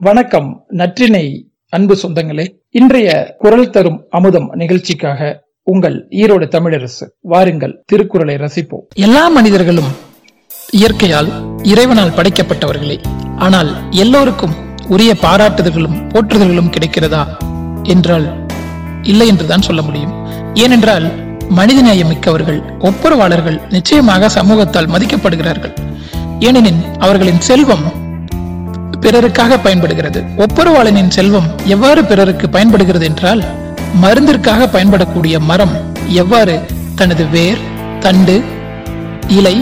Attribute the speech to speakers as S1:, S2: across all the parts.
S1: வணக்கம் நற்றினை அன்பு சொந்தங்களே. இன்றைய குரல் தரும் அமுதம் நிகழ்ச்சிக்காக உங்கள் ஈரோடு தமிழரசு வாருங்கள் திருக்குறளை ரசிப்போம்.
S2: எல்லா மனிதர்களும் இயற்கையால் இறைவனால் படைக்கப்பட்டவர்களே ஆனால் எல்லோருக்கும் உரிய பாராட்டுதல்களும் போற்றுதல்களும் கிடைக்கிறதா என்றால் இல்லை என்றுதான் சொல்ல முடியும். ஏனென்றால் மனிதநேயம் மிக்கவர்கள் ஒப்புரவாளர்கள் நிச்சயமாக சமூகத்தால் மதிக்கப்படுகிறார்கள். ஏனெனில் அவர்களின் செல்வம் பிறருக்காக பயன்படுகிறது. ஒப்புரவாளனின் செல்வம் எவ்வாறு பிறருக்கு பயன்படுகிறது என்றால் மருந்திற்காக பயன்படக்கூடிய மரம் எவ்வாறு தனது வேர் தண்டு இலை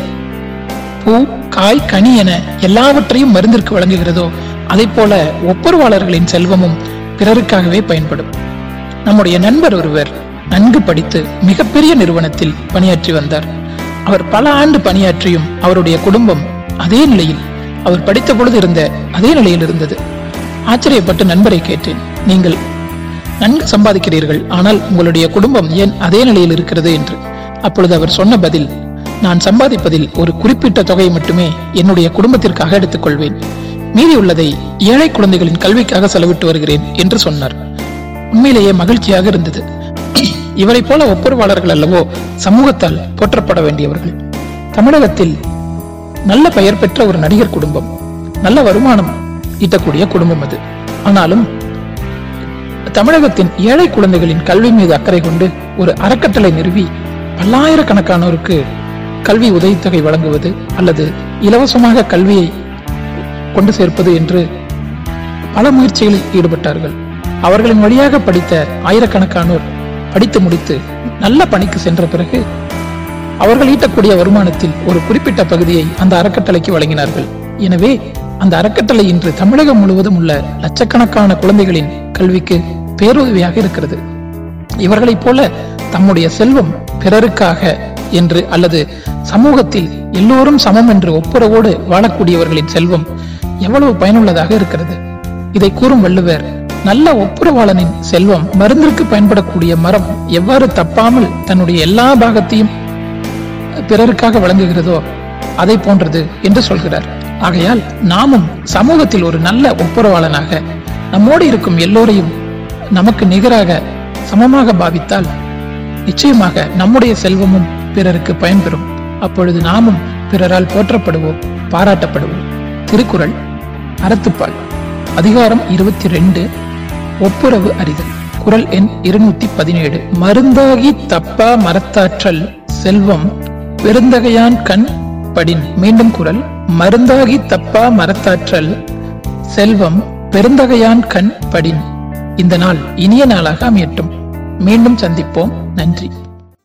S2: பூ காய் கனி என எல்லாவற்றையும் மருந்திற்கு வழங்குகிறதோ அதை போல ஒப்புரவாளர்களின் செல்வமும் பிறருக்காகவே பயன்படும். நம்முடைய நண்பர் ஒருவர் நன்கு படித்து மிகப்பெரிய நிறுவனத்தில் பணியாற்றி வந்தார். அவர் பல ஆண்டு பணியாற்றியும் அவருடைய குடும்பம் அதே நிலையில் அவர் படித்த பொழுது இருந்த அதே நிலையில் இருந்தது. ஆச்சரியப்பட்டு நண்பரை கேட்டேன் நீங்கள் நன்கு சம்பாதிக்கிறீர்கள் ஆனால் உங்களுடைய குடும்பம் ஏன் அதே நிலையில் இருக்கிறது? என்று. அப்பொழுது அவர் சொன்ன பதில் நான் சம்பாதிப்பதில் ஒரு குறிப்பிட்ட தொகையை மட்டுமே என்னுடைய குடும்பத்திற்காக எடுத்துக்கொள்வேன். மீதி உள்ளதை ஏழை குழந்தைகளின் கல்விக்காக செலவிட்டு வருகிறேன் என்று சொன்னார். உண்மையிலேயே மகிழ்ச்சியாக இருந்தது. இவரை போல ஒப்புரவாளர்கள் அல்லவோ சமூகத்தால் போற்றப்பட வேண்டியவர்கள். தமிழகத்தில் நல்ல பெயர் பெற்ற ஒரு நடிகர் குடும்பம். நல்ல வருமானம் ஈட்டக்கூடிய குடும்பம் அது. ஆனாலும் தமிழகத்தின் ஏழை குழந்தைகளின் கல்வி மீது அக்கறை கொண்டு ஒரு அறக்கட்டளை நிறுவி பல்லாயிரக்கணக்கானோருக்கு கல்வி உதவித்தொகை வழங்குவது அல்லது இலவசமாக கல்வியை கொண்டு சேர்ப்பது என்று பல முயற்சிகளில் ஈடுபட்டார்கள். அவர்களின் வழியாக படித்த ஆயிரக்கணக்கானோர் படித்து முடித்து நல்ல பணிக்கு சென்ற பிறகு அவர்கள் ஈட்டக்கூடிய வருமானத்தில் ஒரு குறிப்பிட்ட பகுதியை அந்த அறக்கட்டளைக்கு வழங்கினார்கள். எனவே அந்த அறக்கட்டளை இன்று தமிழகம் முழுவதும் உள்ள லட்சக்கணக்கான குழந்தைகளின் கல்விக்கு பேருதவியாக இருக்கிறது. இவர்களைப் போல தம்முடைய செல்வம் பிறருக்காக என்று அல்லது சமூகத்தில் எல்லோரும் சமம் என்று ஒப்புரவோடு வாழக்கூடியவர்களின் செல்வம் எவ்வளவு பயனுள்ளதாக இருக்கிறது. இதை கூறும் வள்ளுவர் நல்ல ஒப்புரவாளனின் செல்வம் மருந்திற்கு பயன்படக்கூடிய மரம் எவ்வாறு தப்பாமல் தன்னுடைய எல்லா பாகத்தையும் பிறருக்காக வழங்குகிறதோ அதை போன்றது என்று சொல்கிறார். ஆகையால் நாமும் சமூகத்தில் ஒரு நல்ல ஒப்புரவாளனாக நம்மோடு இருக்கும் எல்லோரையும் நமக்கு நிகராக சமமாக பாவித்தால் நிச்சயமாக நம்முடைய செல்வமும் பிறருக்கு பயன்பெறும். அப்பொழுது நாமும் பிறரால் போற்றப்படுவோம் பாராட்டப்படுவோம். திருக்குறள் அறத்துப்பால் அதிகாரம் இருபத்தி ரெண்டு ஒப்புரவு அறிதல். குரல் எண் இருநூத்தி பதினேழு. மருந்தாகி தப்பா மரத்தாற்றல் செல்வம் பெருந்தகையான் கண் படின் மீண்டும் குரல் மருந்தாகி தப்பா மரத்தாற்றல். செல்வம் பெருந்தகையான் கண் படின். இந்த நாள் இனிய நாளாக அமையட்டும். மீண்டும் சந்திப்போம். நன்றி.